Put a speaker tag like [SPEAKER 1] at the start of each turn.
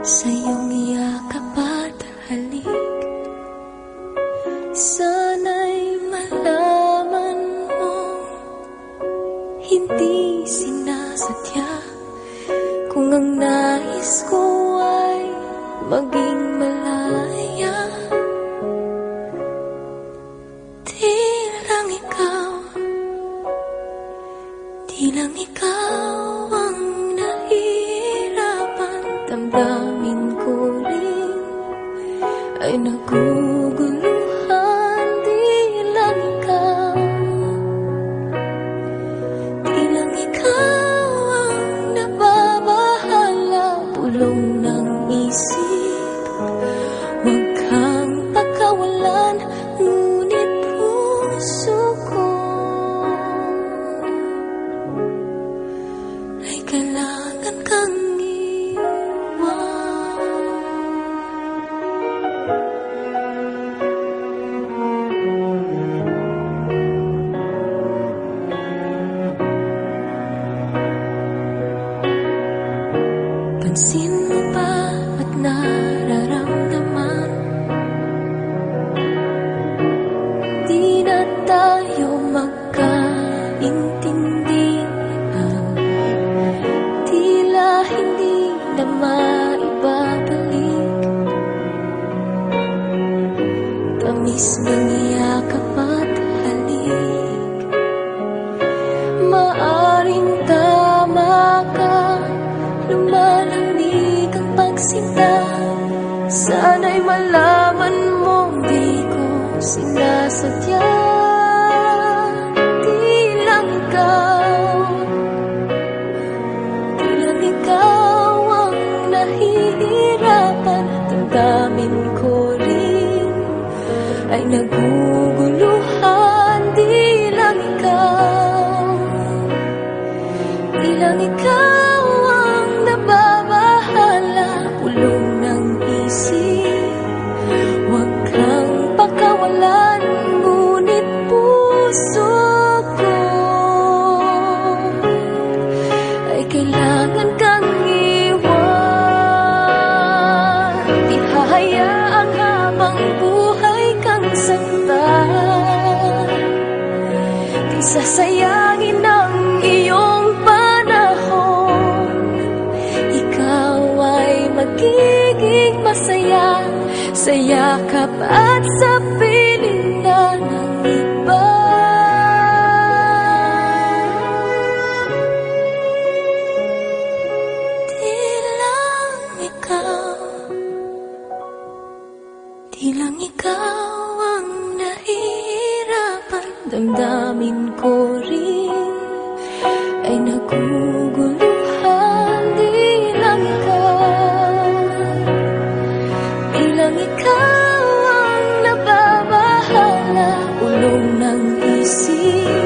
[SPEAKER 1] Sa iyong yakap halik. Sana'y malaman mo Hindi sinasadya Kung ang nais ko ay maging malaya ay naguguluhan Di Di lang ikaw ang nababahala Pulong ng isip. Huwag kang pagkawalan Ngunit puso ko Ay kailangan kang Pansin mo ba at nararamdaman? Di na tayo magkaintindihan Tila hindi na maibabalik. Tamis pagsinta Sana'y malaman mong di ko sinasadya Di lang ikaw. Di lang ikaw ang nahihirapan. Damdamin ko rin ay naguguluhan kailangan kang iwan. Di hahayaang habang buhay kang saktan Di sasayangin ang iyong panahon. Ikaw ay magiging masaya. Sa yakap at sa piling na ng ikaw ang nahihirapan. Damdamin ko rin ay naguguluhan. Di lang ikaw Di lang ikaw ang nababahala. Ulong ng isip